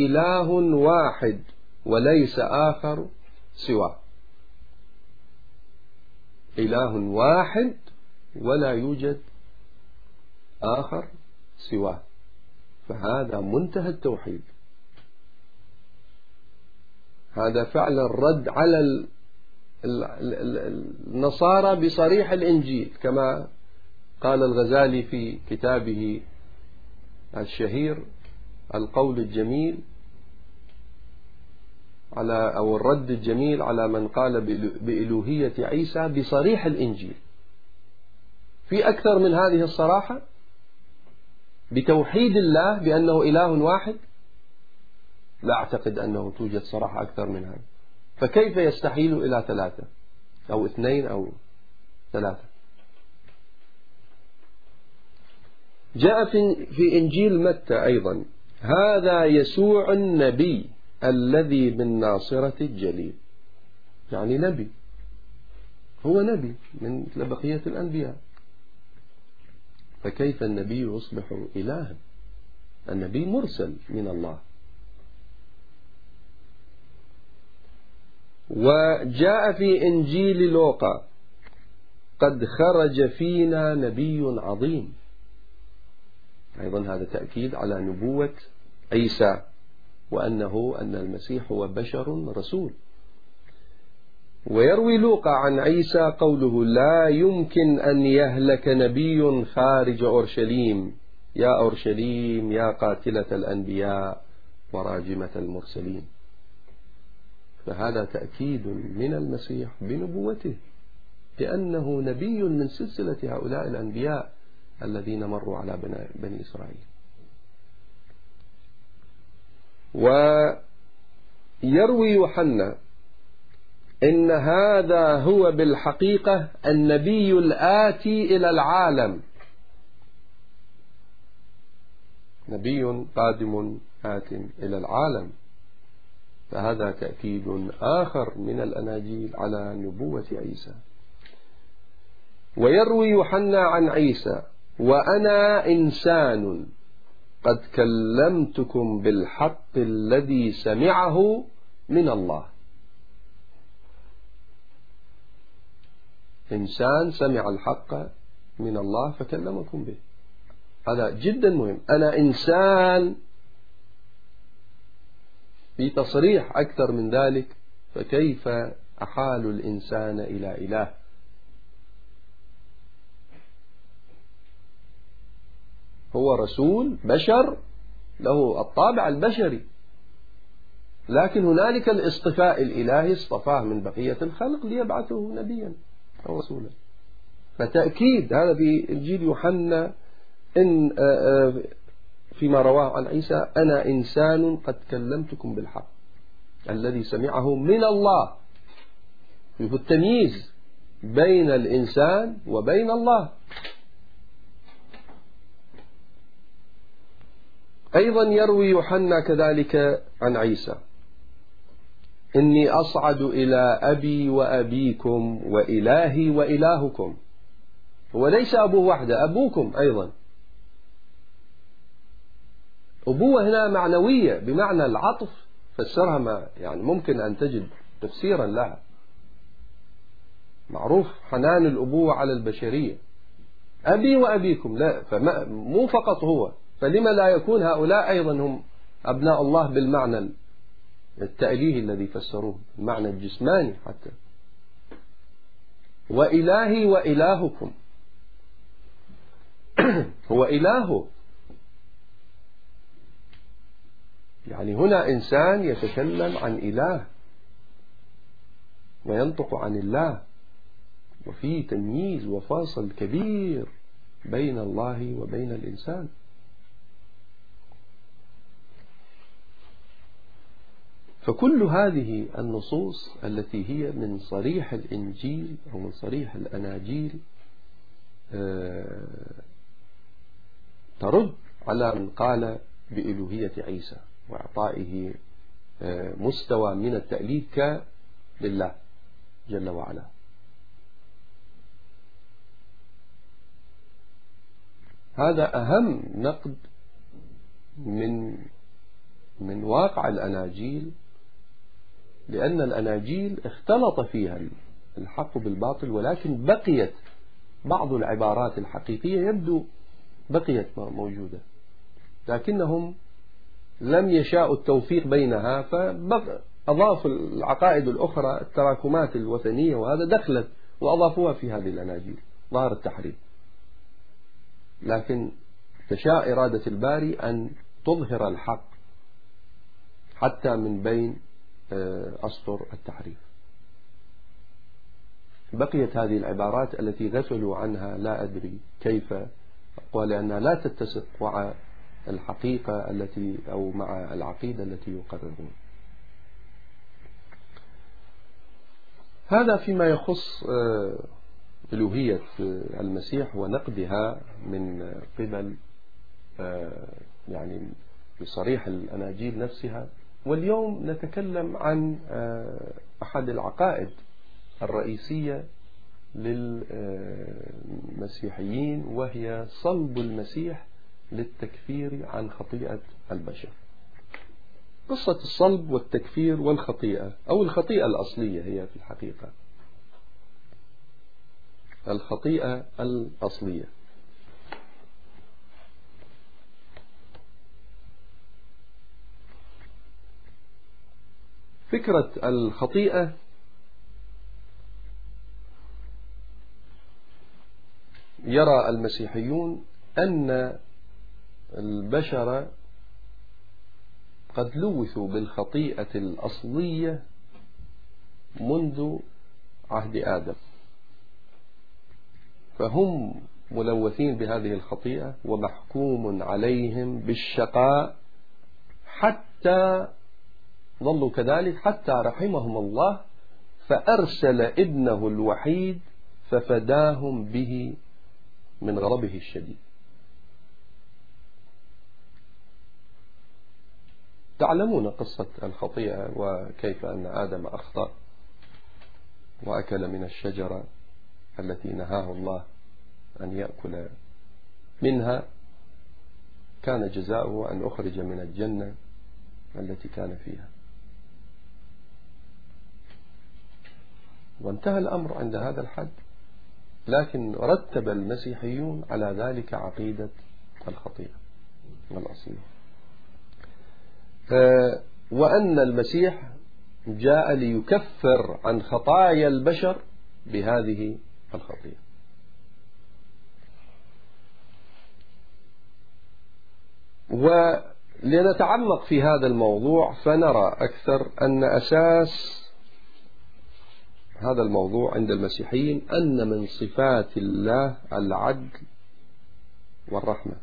إله واحد وليس آخر سواه. إله واحد ولا يوجد آخر سواه. فهذا منتهى التوحيد. هذا فعلا رد على النصارى بصريح الإنجيل كما قال الغزالي في كتابه الشهير القول الجميل على أو الرد الجميل على من قال بإلوهية عيسى بصريح الإنجيل. في أكثر من هذه الصراحة بتوحيد الله بأنه إله واحد لا أعتقد أنه توجد صراحة أكثر من هذا. فكيف يستحيل إلى ثلاثة؟ أو اثنين أو ثلاثة. جاء في إنجيل متى أيضا؟ هذا يسوع النبي. الذي من ناصرة الجليل. يعني نبي. هو نبي من بقية الأنبياء. فكيف النبي يصبح إلها؟ النبي مرسل من الله. وجاء في إنجيل لوقا قد خرج فينا نبي عظيم. أيضا هذا تأكيد على نبوة عيسى. وأنه أن المسيح هو بشر رسول. ويروي لوقا عن عيسى قوله لا يمكن أن يهلك نبي خارج أورشليم. يا أورشليم يا قاتلة الأنبياء وراجمة المرسلين. فهذا تأكيد من المسيح بنبوته لأنه نبي من سلسلة هؤلاء الأنبياء الذين مروا على بني إسرائيل. ويروي يوحنا إن هذا هو بالحقيقة النبي الآتي إلى العالم. نبي قادم آت إلى العالم. فهذا تأكيد آخر من الأناجيل على نبوة عيسى. ويروي يوحنا عن عيسى وأنا إنسان. قد كلمتكم بالحق الذي سمعه من الله. إنسان سمع الحق من الله فكلمكم به. هذا جدا مهم. أنا إنسان في تصريح أكثر من ذلك فكيف أحال الإنسان إلى إله؟ هو رسول بشر له الطابع البشري. لكن هنالك الاصطفاء الإلهي اصطفاه من بقية الخلق ليبعثه نبيا أو رسولا. فتأكيد هذا في إنجيل يوحنا إن آه، آه، فيما رواه عن عيسى أنا إنسان قد كلمتكم بالحق الذي سمعه من الله. في التمييز بين الإنسان وبين الله. أيضا يروي يوحنا كذلك عن عيسى. إني أصعد إلى أبي وأبيكم وإلهي وإلهكم. وليس أبوه وحده أبوكم أيضا. أبوة هنا معنوية بمعنى العطف. فسرها ما يعني ممكن أن تجد تفسيرا لها. معروف حنان الأبوة على البشرية. أبي وأبيكم لا فما مو فقط هو. فلما لا يكون هؤلاء أيضا هم أبناء الله بالمعنى التأليه الذي فسروه المعنى الجسماني حتى. وإلهي وإلهكم. هو إله. يعني هنا إنسان يتكلم عن إله وينطق عن الله. وفي تمييز وفاصل كبير بين الله وبين الإنسان. فكل هذه النصوص التي هي من صريح الإنجيل أو من صريح الأناجيل آه، ترد على من قال بإلوهية عيسى وإعطائه آه، مستوى من التأليف لله جل وعلا. هذا أهم نقد من من واقع الأناجيل لأن الأناجيل اختلط فيها الحق بالباطل ولكن بقيت بعض العبارات الحقيقية يبدو بقيت موجودة. لكنهم لم يشاءوا التوفيق بينها فأضافوا العقائد الأخرى التراكمات الوثنية وهذا دخلت وأضافوها في هذه الأناجيل ظهر التحريم. لكن تشاء إرادة الباري أن تظهر الحق حتى من بين أسطر التحريف. بقيت هذه العبارات التي غفلوا عنها لا أدري كيف ولأنها لا تتسق مع الحقيقة التي أو مع العقيدة التي يقررون. هذا فيما يخص آه، ألوهية آه، المسيح ونقدها من قبل يعني بصريح الأناجيل نفسها. واليوم نتكلم عن آه، أحد العقائد الرئيسية للمسيحيين وهي صلب المسيح للتكفير عن خطيئة البشر. قصة الصلب والتكفير والخطيئة أو الخطيئة الأصلية هي في الحقيقة. الخطيئة الأصلية. فكرة الخطيئة. يرى المسيحيون أن البشر قد لوثوا بالخطيئة الأصلية منذ عهد آدم. فهم ملوثين بهذه الخطيئة ومحكوم عليهم بالشقاء حتى ظلوا كذلك حتى رحمهم الله فأرسل ابنه الوحيد ففداهم به من غضبه الشديد. تعلمون قصة الخطيئة وكيف أن آدم أخطأ وأكل من الشجرة التي نهاه الله أن يأكل منها. كان جزاؤه أن أخرج من الجنة التي كان فيها. وانتهى الأمر عند هذا الحد لكن رتب المسيحيون على ذلك عقيدة الخطيئة الأصلية. وأن المسيح جاء ليكفر عن خطايا البشر بهذه الخطيئة. ولنتعمق في هذا الموضوع فنرى أكثر أن أساس هذا الموضوع عند المسيحيين أن من صفات الله العدل والرحمة.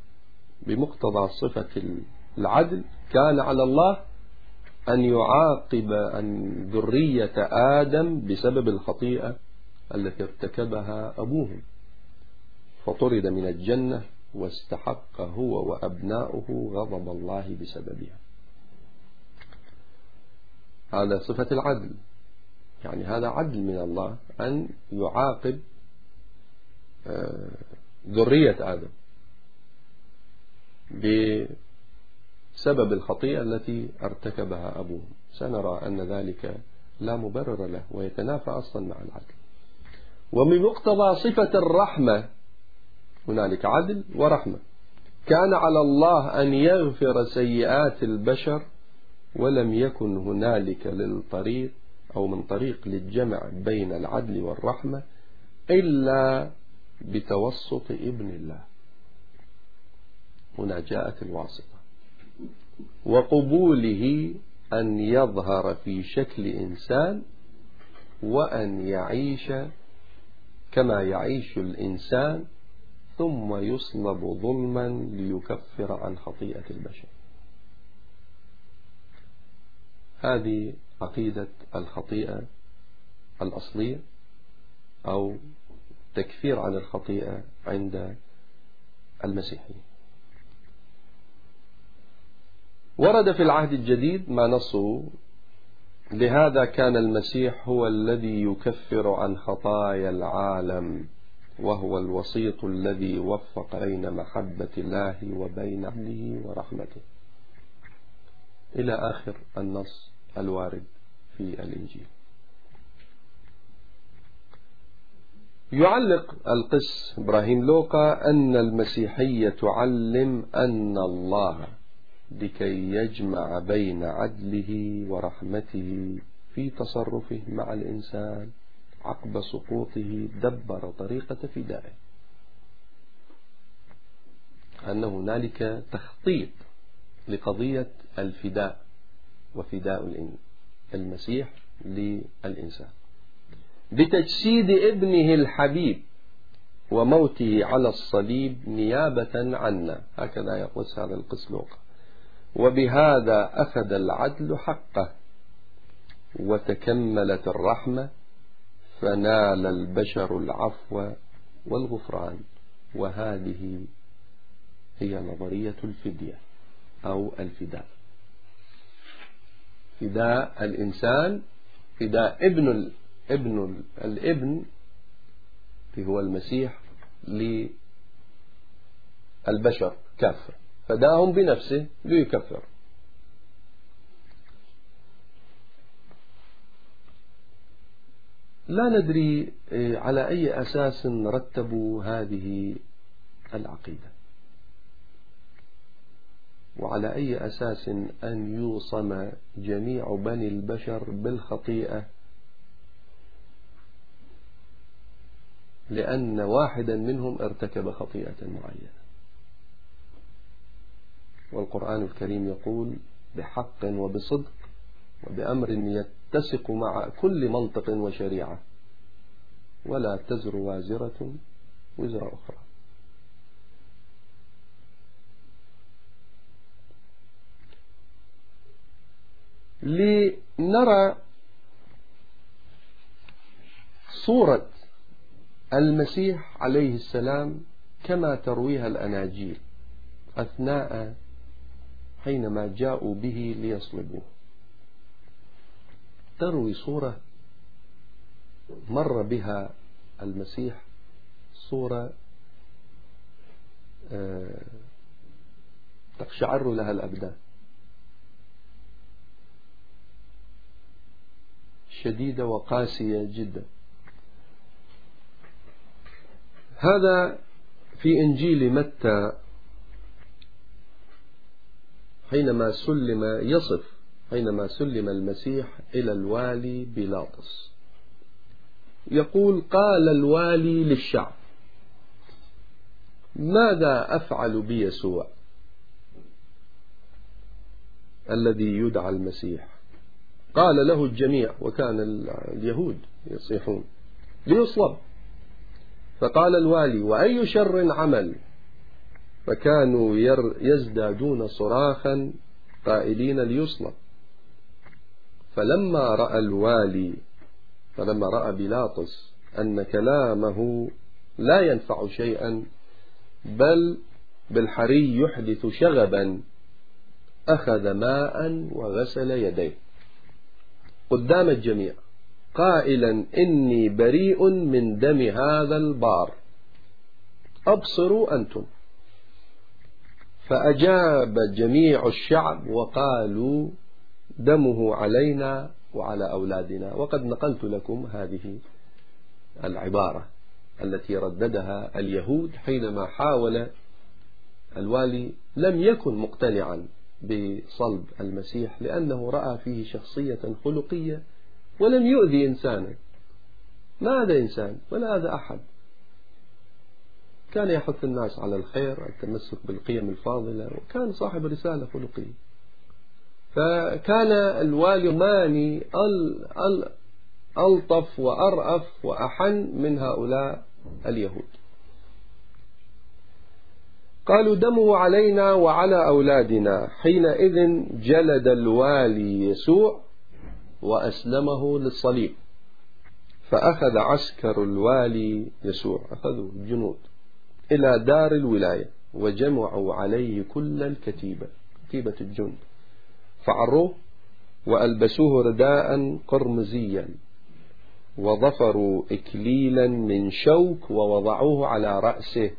بمقتضى صفة العدل كان على الله أن يعاقب أن ذرية آدم بسبب الخطيئة التي ارتكبها أبوهم فطرد من الجنة واستحق هو وأبناؤه غضب الله بسببها. هذا صفة العدل. يعني هذا عدل من الله أن يعاقب آه، ذرية آدم بسبب الخطيئة التي ارتكبها أبوهم سنرى أن ذلك لا مبرر له ويتنافى أصلا مع العدل. ومن مقتضى صفة الرحمة هنالك عدل ورحمة. كان على الله أن يغفر سيئات البشر ولم يكن هنالك للطريق أو من طريق للجمع بين العدل والرحمة إلا بتوسط ابن الله. هنا جاءت الواسطة. وقبوله أن يظهر في شكل إنسان وأن يعيش كما يعيش الإنسان ثم يصلب ظلما ليكفر عن خطيئة البشر. هذه عقيدة الخطيئة الأصلية أو تكفير عن الخطيئة عند المسيحيين. ورد في العهد الجديد ما نصه لهذا كان المسيح هو الذي يكفر عن خطايا العالم وهو الوسيط الذي وفق بين محبة الله وبين أهله ورحمته. إلى آخر النص. الوارد في الإنجيل يعلق القس إبراهيم لوقا أن المسيحية تعلم أن الله لكي يجمع بين عدله ورحمته في تصرفه مع الإنسان عقب سقوطه دبر طريقة فدائه. أن هنالك تخطيط لقضية الفداء. وفداء المسيح للإنسان. بتجسيد ابنه الحبيب وموته على الصليب نيابة عنا. هكذا يقول هذا القسلوق. وبهذا أخذ العدل حقه وتكملت الرحمة فنال البشر العفو والغفران. وهذه هي نظرية الفدية أو الفداء. فداء الإنسان فداء ابن ابن الابن هو المسيح للبشر كافة فداهم بنفسه ليكفر. لا ندري إيه، على أي أساس رتبوا هذه العقيدة. وعلى أي أساس أن يوصم جميع بني البشر بالخطيئة؟ لأن واحدا منهم ارتكب خطيئة معينة. والقرآن الكريم يقول بحق وبصدق وبأمر يتسق مع كل منطق وشريعة. ولا تزر وازرة وزر أخرى. لنرى صورة المسيح عليه السلام كما ترويها الأناجيل أثناء حينما جاءوا به ليصلبوه. تروي صورة مر بها المسيح صورة آه، تقشعر لها الأبدان. شديدة وقاسية جدا. هذا في إنجيل متى حينما سلم يصف حينما سلم المسيح إلى الوالي بيلاطس. يقول قال الوالي للشعب ماذا أفعل بيسوع الذي يدعى المسيح؟ قال له الجميع وكان اليهود يصيحون. ليصلب. فقال الوالي وأي شر عمل؟ فكانوا يزدادون صراخا قائلين ليصلب. فلما رأى الوالي فلما رأى بيلاطس أن كلامه لا ينفع شيئا بل بالحري يحدث شغبا أخذ ماء وغسل يديه. قدام الجميع. قائلا إني بريء من دم هذا البار. أبصروا أنتم. فأجاب جميع الشعب وقالوا دمه علينا وعلى أولادنا. وقد نقلت لكم هذه العبارة التي رددها اليهود حينما حاول الوالي لم يكن مقتنعا بصلب المسيح لأنه رأى فيه شخصية خلقية ولم يؤذي إنسانا. ما هذا إنسان؟ ولا هذا أحد. كان يحث الناس على الخير التمسك بالقيم الفاضلة وكان صاحب رسالة خلقية. فكان الوالي ماني ألطف وأرأف وأحن من هؤلاء اليهود. قالوا دمه علينا وعلى أولادنا. حينئذ جلد الوالي يسوع وأسلمه للصليب. فأخذ عسكر الوالي يسوع أخذوا الجنود إلى دار الولاية وجمعوا عليه كل الكتيبة كتيبة الجند. فعروه وألبسوه رداء قرمزيا وظفروا إكليلا من شوك ووضعوه على رأسه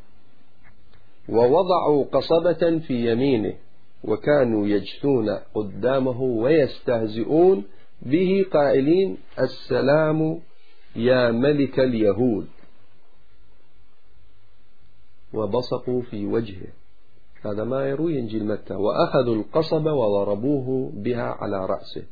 ووضعوا قصبة في يمينه وكانوا يجثون قدامه ويستهزئون به قائلين السلام يا ملك اليهود. وبصقوا في وجهه. هذا ما يروي إنجيل متى. وأخذوا القصب وضربوه بها على رأسه.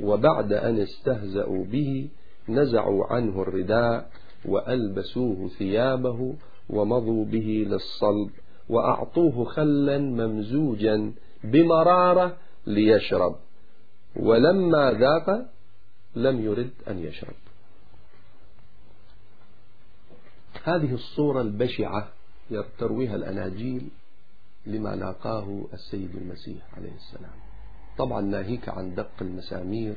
وبعد أن استهزأوا به نزعوا عنه الرداء وألبسوه ثيابه ومضوا به للصلب. وأعطوه خلا ممزوجا بمرارة ليشرب. ولما ذاق لم يرد أن يشرب. هذه الصورة البشعة ترويها الأناجيل لما لاقاه السيد المسيح عليه السلام. طبعا ناهيك عن دق المسامير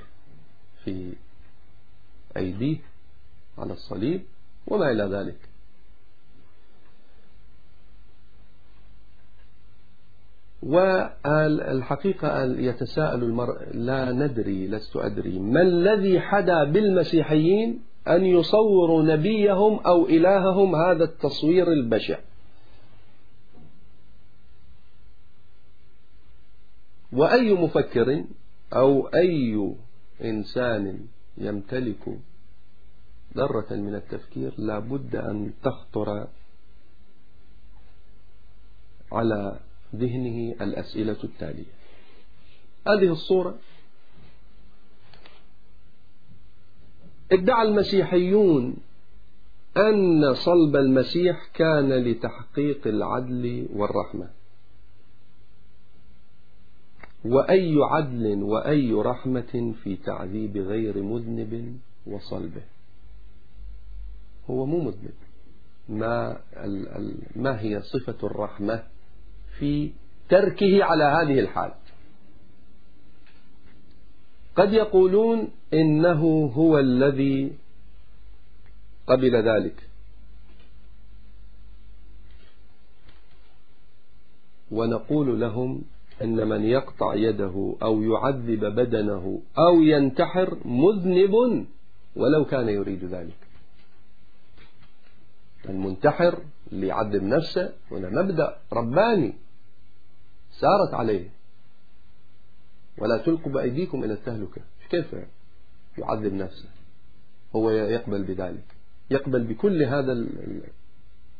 في أيديه على الصليب وما إلى ذلك. والحقيقة يتساءل المرء لا ندري لست أدري. ما الذي حدا بالمسيحيين أن يصوروا نبيهم أو إلههم هذا التصوير البشع؟ وأي مفكر أو أي إنسان يمتلك ذرة من التفكير لا بد أن تخطر على ذهنه الأسئلة التالية. هذه الصورة. ادعى المسيحيون أن صلب المسيح كان لتحقيق العدل والرحمة. وأي عدل وأي رحمة في تعذيب غير مذنب وصلبه. هو مو مذنب. ما, ما هي صفة الرحمة؟ في تركه على هذه الحال. قد يقولون إنه هو الذي قبل ذلك. ونقول لهم أن من يقطع يده أو يعذب بدنه أو ينتحر مذنب ولو كان يريد ذلك. المنتحر اللي يعذب نفسه هنا مبدأ رباني. سارت عليه. ولا تلقوا بأيديكم إلى التهلكة. كيف يعذب نفسه؟ هو يقبل بذلك. يقبل بكل هذا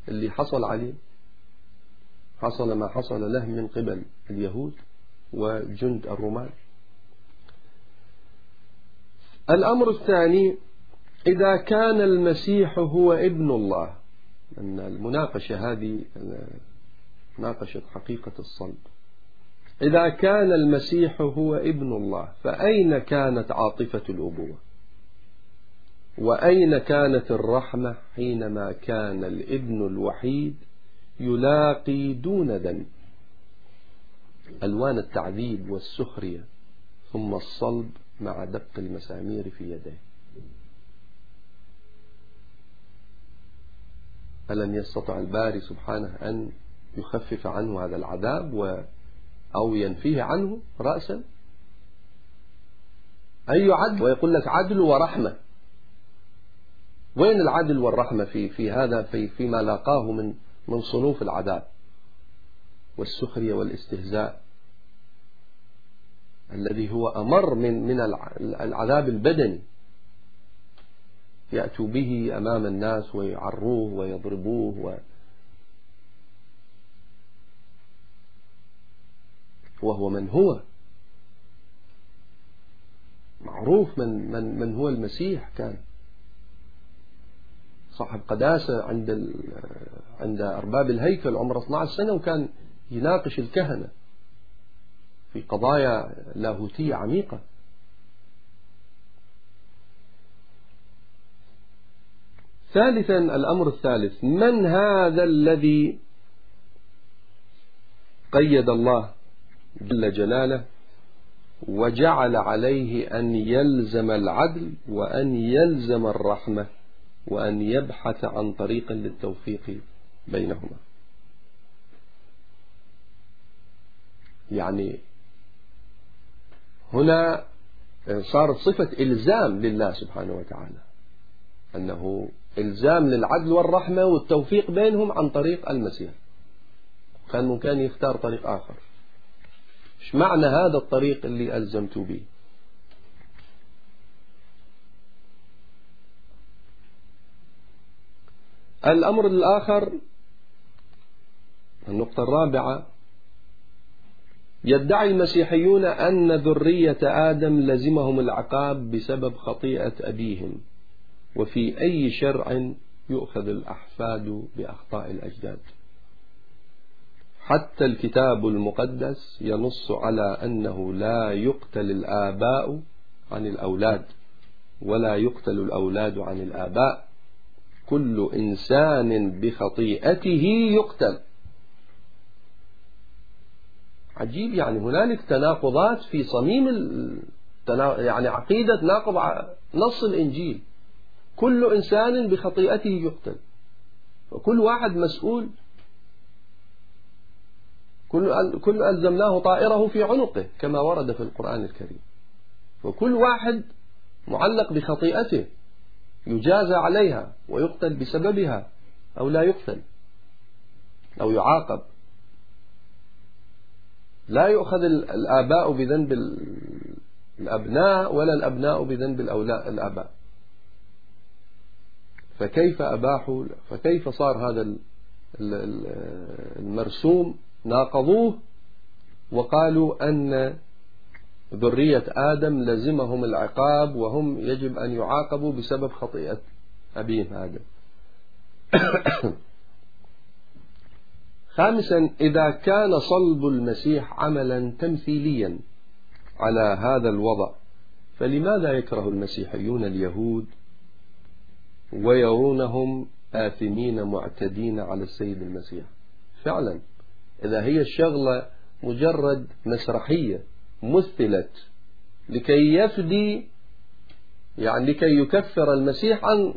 اللي حصل عليه. حصل ما حصل له من قبل اليهود وجند الرومان. الأمر الثاني إذا كان المسيح هو ابن الله. أن المناقشة هذه ناقشت حقيقة الصلب. إذا كان المسيح هو ابن الله فأين كانت عاطفة الأبوة؟ وأين كانت الرحمة حينما كان الابن الوحيد يلاقي دون ذنب؟ ألوان التعذيب والسخرية ثم الصلب مع دق المسامير في يديه. ألم يستطع الباري سبحانه أن يخفف عنه هذا العذاب و أو ينفيه عنه رأسا. أي عدل؟ ويقول لك عدل ورحمة. وين العدل والرحمة في في هذا؟ في فيما لاقاه من من صنوف العذاب والسخرية والاستهزاء الذي هو أمر من من العذاب البدني. يأتوا به أمام الناس ويعروه ويضربوه وهو من هو. معروف من من من هو المسيح كان. صاحب قداسة عند عند أرباب الهيكل عمره 12 سنة وكان يناقش الكهنة في قضايا لاهوتية عميقة. ثالثا الأمر الثالث من هذا الذي قيد الله جل جلاله وجعل عليه أن يلزم العدل وأن يلزم الرحمة وأن يبحث عن طريق للتوفيق بينهما. يعني هنا صارت صفة إلزام لله سبحانه وتعالى أنه إلزام للعدل والرحمة والتوفيق بينهم عن طريق المسيح. كان ممكن يختار طريق آخر. إيش معنى هذا الطريق اللي ألزمت به؟ الأمر الآخر النقطة الرابعة يدعي المسيحيون أن ذرية آدم لزمهم العقاب بسبب خطيئة أبيهم وفي أي شرع يؤخذ الأحفاد بأخطاء الأجداد. حتى الكتاب المقدس ينص على أنه لا يقتل الآباء عن الأولاد ولا يقتل الأولاد عن الآباء. كل إنسان بخطيئته يقتل. عجيب يعني هنالك تناقضات في صميم يعني عقيدة ناقض نص الإنجيل. كل إنسان بخطيئته يقتل. وكل واحد مسؤول كل كل ألزمناه طائره في عنقه كما ورد في القرآن الكريم. وكل واحد معلق بخطيئته يجازى عليها ويقتل بسببها أو لا يقتل أو يعاقب. لا يؤخذ الآباء بذنب الأبناء ولا الأبناء بذنب الآباء. فكيف أباحوا فكيف صار هذا المرسوم ناقضوه وقالوا أن ذرية آدم لزمهم العقاب وهم يجب أن يعاقبوا بسبب خطيئة أبيهم آدم. خامسا إذا كان صلب المسيح عملا تمثيليا على هذا الوضع فلماذا يكره المسيحيون اليهود ويرونهم آثمين معتدين على السيد المسيح؟ فعلا إذا هي الشغلة مجرد مسرحية مثلت لكي يفدي يعني لكي يكفر المسيح عن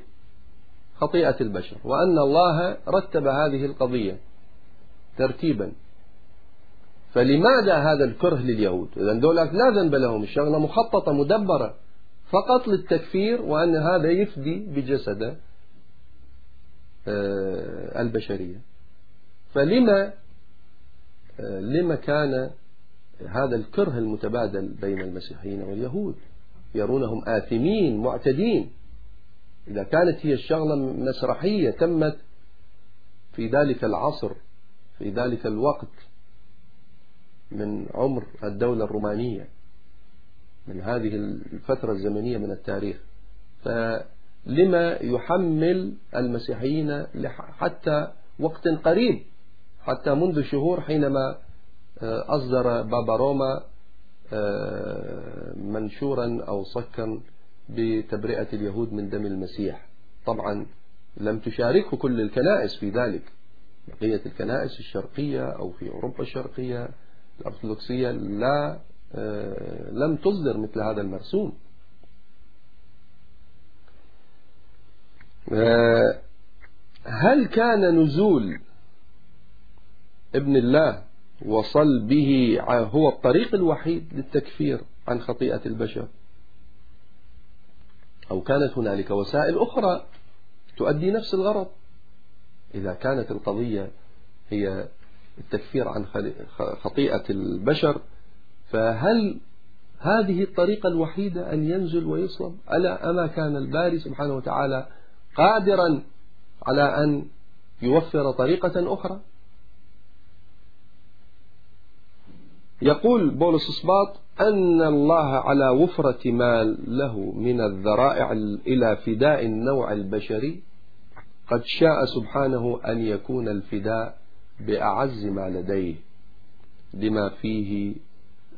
خطيئة البشر وأن الله رتب هذه القضية ترتيبا. فلماذا هذا الكره لليهود؟ إذا دولك لا ذنب لهم الشغلة مخططة مدبرة فقط للتكفير وأن هذا يفدي بجسد آه، البشرية. فلما لما كان هذا الكره المتبادل بين المسيحيين واليهود؟ يرونهم آثمين معتدين. إذا كانت هي الشغلة مسرحية تمت في ذلك العصر في ذلك الوقت من عمر الدولة الرومانية من هذه الفترة الزمنية من التاريخ. فلما يحمل المسيحيين حتى وقت قريب حتى منذ شهور حينما آه، أصدر بابا روما آه، منشورا أو صكا بتبرئة اليهود من دم المسيح. طبعا لم تشاركه كل الكنائس في ذلك. بقية الكنائس الشرقية أو في أوروبا الشرقية الأرثوذكسية لا آه، لم تصدر مثل هذا المرسوم. هل كان نزول ابن الله وصل به هو الطريق الوحيد للتكفير عن خطيئة البشر. أو كانت هنالك وسائل أخرى تؤدي نفس الغرض. إذا كانت القضية هي التكفير عن خطيئة البشر فهل هذه الطريقة الوحيدة أن ينزل ويصلب؟ ألا أما كان الباري سبحانه وتعالى قادرا على أن يوفر طريقة أخرى؟ يقول بولس إصباط أن الله على وفرة ما له من الذرائع إلى فداء النوع البشري قد شاء سبحانه أن يكون الفداء بأعز ما لديه لما فيه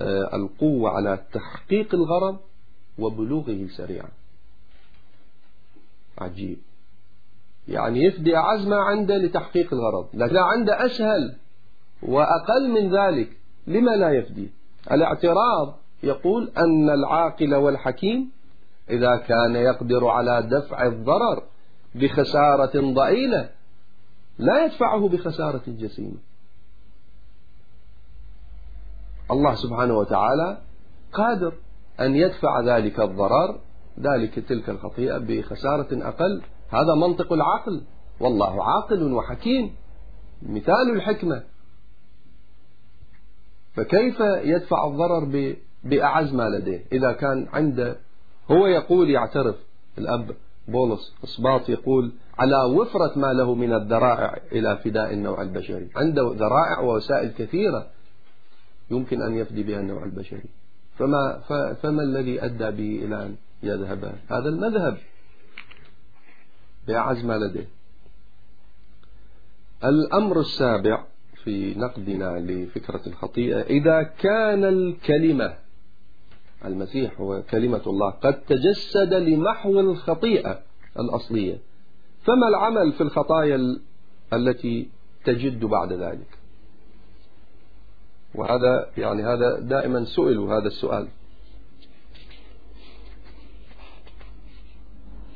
آه، القوة على تحقيق الغرض وبلوغه سريعا. عجيب. يعني يفدي أعز ما عنده لتحقيق الغرض لكن عنده أسهل وأقل من ذلك. لما لا يفدي. الاعتراض يقول أن العاقل والحكيم إذا كان يقدر على دفع الضرر بخسارة ضئيلة لا يدفعه بخسارة جسيمة. الله سبحانه وتعالى قادر أن يدفع ذلك الضرر ذلك تلك الخطيئة بخسارة أقل. هذا منطق العقل. والله عاقل وحكيم. مثال الحكمة. فكيف يدفع الضرر بأعز ما لديه؟ إذا كان عنده هو يقول يعترف الأب بولس إصباط يقول على وفرة ما له من الذرائع إلى فداء النوع البشري. عنده ذرائع ووسائل كثيرة يمكن أن يفدي بها النوع البشري. فما, فما الذي أدى به إلى أن يذهب؟ هذا المذهب. بأعز ما لديه. الأمر السابع في نقدنا لفكرة الخطيئة. إذا كان الكلمة المسيح هو كلمة الله قد تجسد لمحو الخطيئة الأصلية فما العمل في الخطايا التي تجد بعد ذلك؟ وهذا يعني هذا دائما سئلوا هذا السؤال.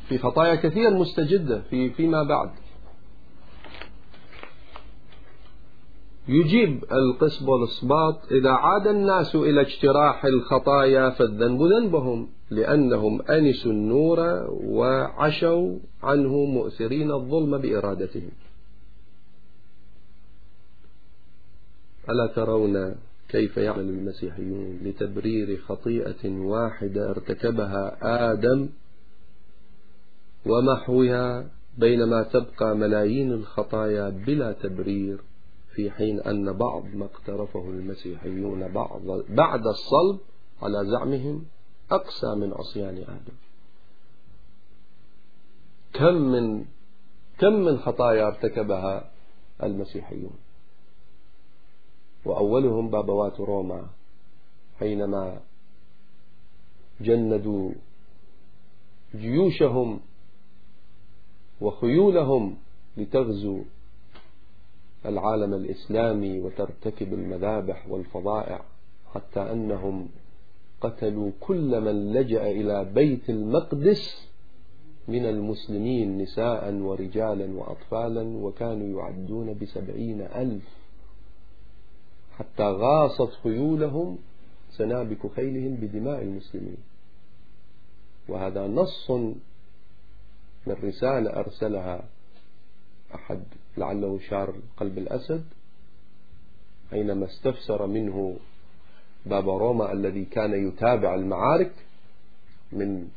في خطايا كثير مستجدة في فيما بعد. يجيب القسم والإصباط إذا عاد الناس إلى اجتراح الخطايا فالذنب ذنبهم لأنهم أنسوا النور وعشوا عنه مؤثرين الظلم بإرادتهم. ألا ترون كيف يعمل المسيحيون لتبرير خطيئة واحدة ارتكبها آدم ومحوها بينما تبقى ملايين الخطايا بلا تبرير؟ في حين أن بعض ما اقترفه المسيحيون بعض بعد الصلب على زعمهم أقسى من عصيان آدم. كم من كم من خطايا ارتكبها المسيحيون؟ وأولهم بابوات روما حينما جندوا جيوشهم وخيولهم لتغزو العالم الإسلامي وترتكب المذابح والفظائع حتى أنهم قتلوا كل من لجأ إلى بيت المقدس من المسلمين نساء ورجالا وأطفالا وكانوا يعدون بسبعين ألف. حتى غاصت خيولهم سنابك خيلهم بدماء المسلمين. وهذا نص من رسالة أرسلها أحد لعله شار قلب الأسد حينما استفسر منه بابا روما الذي كان يتابع المعارك من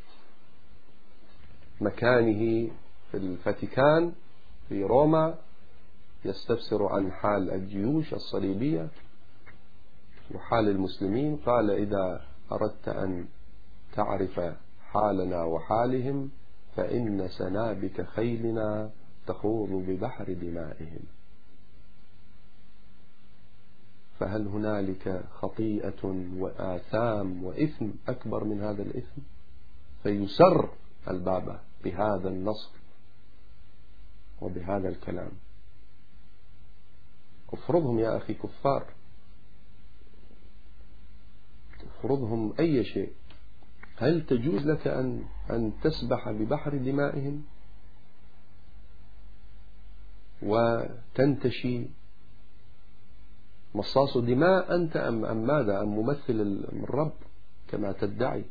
مكانه في الفاتيكان في روما يستفسر عن حال الجيوش الصليبية وحال المسلمين قال إذا أردت أن تعرف حالنا وحالهم فإن سنابك خيلنا تخوض ببحر دمائهم. فهل هنالك خطيئة وآثام وإثم أكبر من هذا الإثم؟ فيسر البابا بهذا النصر وبهذا الكلام. افرضهم يا أخي كفار. افرضهم أي شيء. هل تجوز لك أن, أن تسبح ببحر دمائهم؟ وتنتشي مصاص دماء أنت أم, أم ماذا؟ أم ممثل الرب كما تدعي.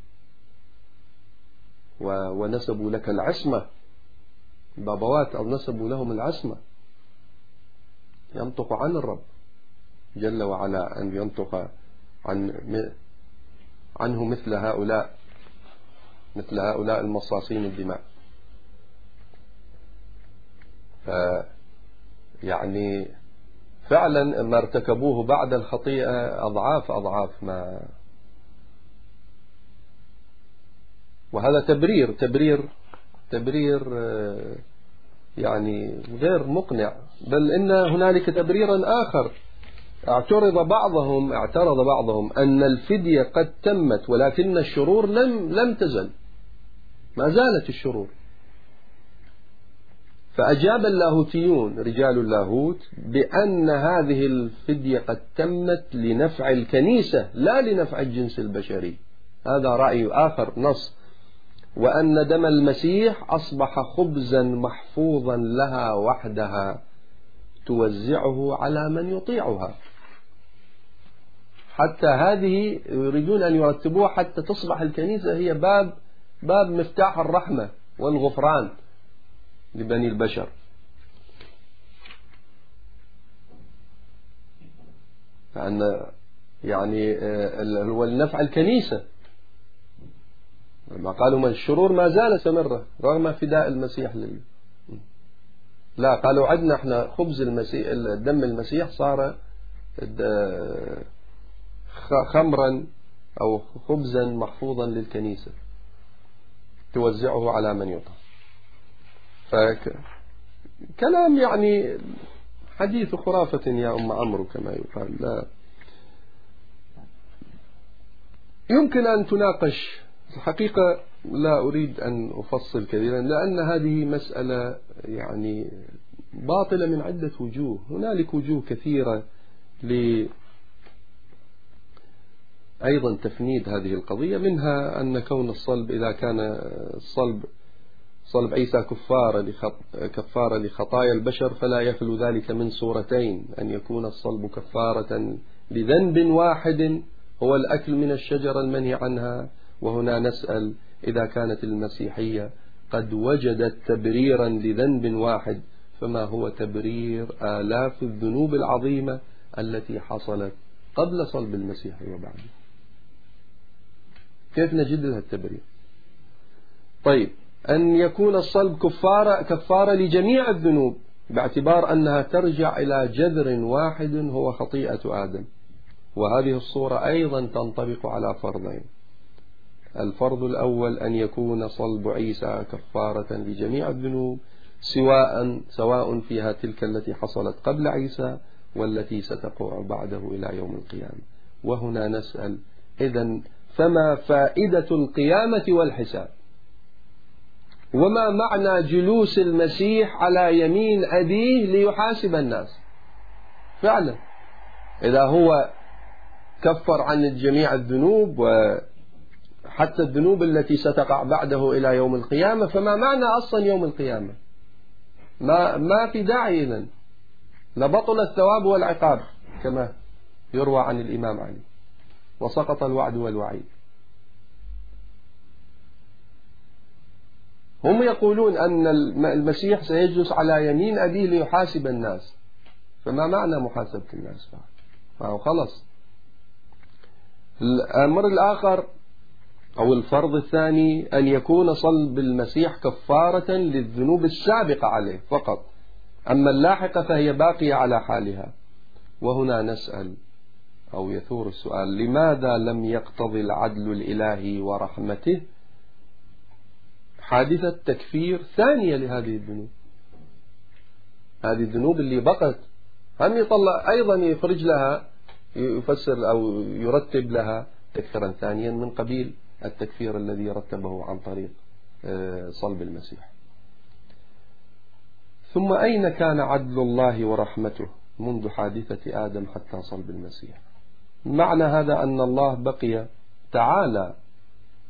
ونسبوا لك العصمة. بابوات أو نسبوا لهم العصمة. ينطق عن الرب جل وعلا أن ينطق عن عنه مثل هؤلاء مثل هؤلاء المصاصين الدماء. يعني فعلا ما ارتكبوه بعد الخطيئة أضعاف أضعاف ما وهذا تبرير تبرير تبرير يعني غير مقنع. بل إن هنالك تبريرا آخر. اعترض بعضهم اعترض بعضهم أن الفدية قد تمت ولكن الشرور لم لم تزل. ما زالت الشرور. فأجاب اللاهوتيون رجال اللاهوت بأن هذه الفدية قد تمت لنفع الكنيسة لا لنفع الجنس البشري. هذا رأي آخر نص. وأن دم المسيح أصبح خبزا محفوظا لها وحدها توزعه على من يطيعها. حتى هذه يريدون أن يرتبوها حتى تصبح الكنيسة هي باب باب مفتاح الرحمة والغفران. لبني البشر. فأن يعني آه، هو النفع الكنيسة. ما قالوا من الشرور ما زال سمرة رغم فداء المسيح لل. لا قالوا عندنا إحنا خبز المسيح دم المسيح صار خمرا أو خبزا محفوظا للكنيسة. توزعه على من يطعم. فكلام يعني حديث خرافة يا أم عمرو كما يقال. لا. يمكن أن تناقش. الحقيقة لا أريد أن أفصل كثيرا لأن هذه مسألة يعني باطلة من عدة وجوه. هنالك وجوه كثيرة ل أيضا تفنيد هذه القضية منها أن كون الصلب إذا كان الصلب صلب عيسى كفارة كفارة لخطايا البشر فلا يخلو ذلك من صورتين أن يكون الصلب كفارة لذنب واحد هو الأكل من الشجرة المنهي عنها وهنا نسأل إذا كانت المسيحية قد وجدت تبريرا لذنب واحد فما هو تبرير آلاف الذنوب العظيمة التي حصلت قبل صلب المسيح وبعده؟ كيف نجد لها التبرير؟ طيب أن يكون الصلب كفارة, كفارة لجميع الذنوب باعتبار أنها ترجع إلى جذر واحد هو خطيئة آدم. وهذه الصورة أيضا تنطبق على فرضين. الفرض الأول أن يكون صلب عيسى كفارة لجميع الذنوب سواء سواء فيها تلك التي حصلت قبل عيسى والتي ستقع بعده إلى يوم القيامة. وهنا نسأل إذا فما فائدة القيامة والحساب؟ وما معنى جلوس المسيح على يمين أبيه ليحاسب الناس؟ فعلا. إذا هو كفر عن جميع الذنوب وحتى الذنوب التي ستقع بعده إلى يوم القيامة فما معنى أصلا يوم القيامة؟ ما, ما في داعي إذن لبطل الثواب والعقاب كما يروى عن الإمام علي. وسقط الوعد والوعيد. هم يقولون أن المسيح سيجلس على يمين أبيه ليحاسب الناس. فما معنى محاسبة الناس ما هو خلص. الأمر الآخر أو الفرض الثاني أن يكون صلب المسيح كفارة للذنوب السابقة عليه فقط. أما اللاحقة فهي باقية على حالها. وهنا نسأل أو يثور السؤال لماذا لم يقتضي العدل الإلهي ورحمته حادثة تكفير ثانية لهذه الذنوب. هذه الذنوب اللي بقت هم يطلع أيضا يخرج لها يفسر أو يرتب لها تكفيرا ثانيا من قبيل التكفير الذي رتبه عن طريق آه، صلب المسيح. ثم أين كان عدل الله ورحمته منذ حادثة آدم حتى صلب المسيح؟ معنى هذا أن الله بقي تعالى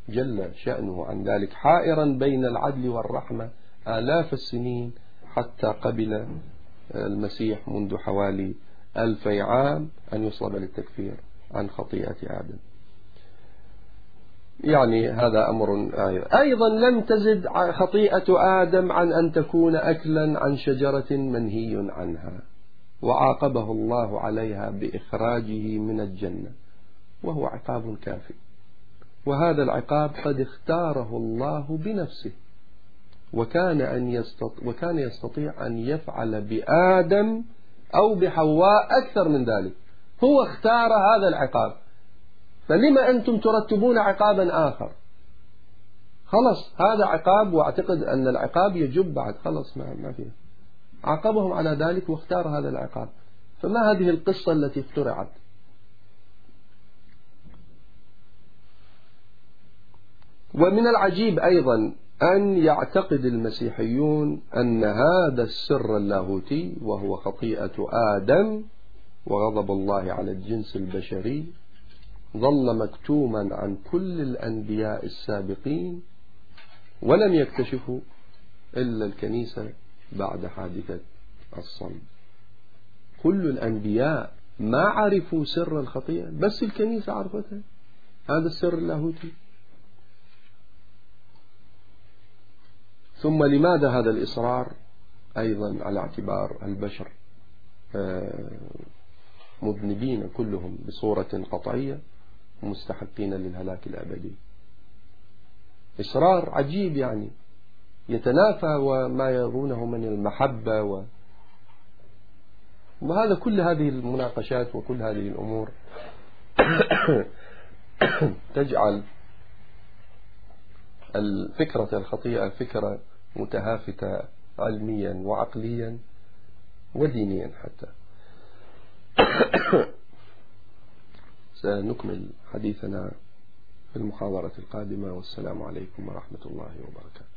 جل شأنه عن ذلك حائرا بين العدل والرحمة آلاف السنين حتى قبل المسيح منذ حوالي ألفي عام أن يصلب للتكفير عن خطيئة آدم. يعني هذا أمر أيضا لم تزد خطيئة آدم عن أن تكون أكلا عن شجرة منهي عنها وعاقبه الله عليها بإخراجه من الجنة وهو عقاب كافي. وهذا العقاب قد اختاره الله بنفسه وكان أن يستطيع وكان يستطيع أن يفعل بآدم أو بحواء أكثر من ذلك. هو اختار هذا العقاب. فلما أنتم ترتبون عقابا آخر؟ خلص هذا عقاب وأعتقد أن العقاب يجب بعد. خلص ما, ما فيه عاقبهم على ذلك واختار هذا العقاب. فما هذه القصة التي اخترعت؟ ومن العجيب أيضا أن يعتقد المسيحيون أن هذا السر اللاهوتي وهو خطيئة آدم وغضب الله على الجنس البشري ظل مكتوما عن كل الأنبياء السابقين ولم يكتشفوا إلا الكنيسة بعد حادثة الصلب. كل الأنبياء ما عرفوا سر الخطيئة بس الكنيسة عرفتها. هذا السر اللاهوتي. ثم لماذا هذا الإصرار أيضا على اعتبار البشر؟ آه، مذنبين كلهم بصورة قطعية مستحقين للهلاك الأبدي. إصرار عجيب يعني يتنافى وما يرونه من المحبة و. وهذا كل هذه المناقشات وكل هذه الأمور تجعل الفكرة الخطيئة فكرة متهافتة علميا وعقليا ودينيا حتى. سنكمل حديثنا في المحاضرة القادمة والسلام عليكم ورحمة الله وبركاته.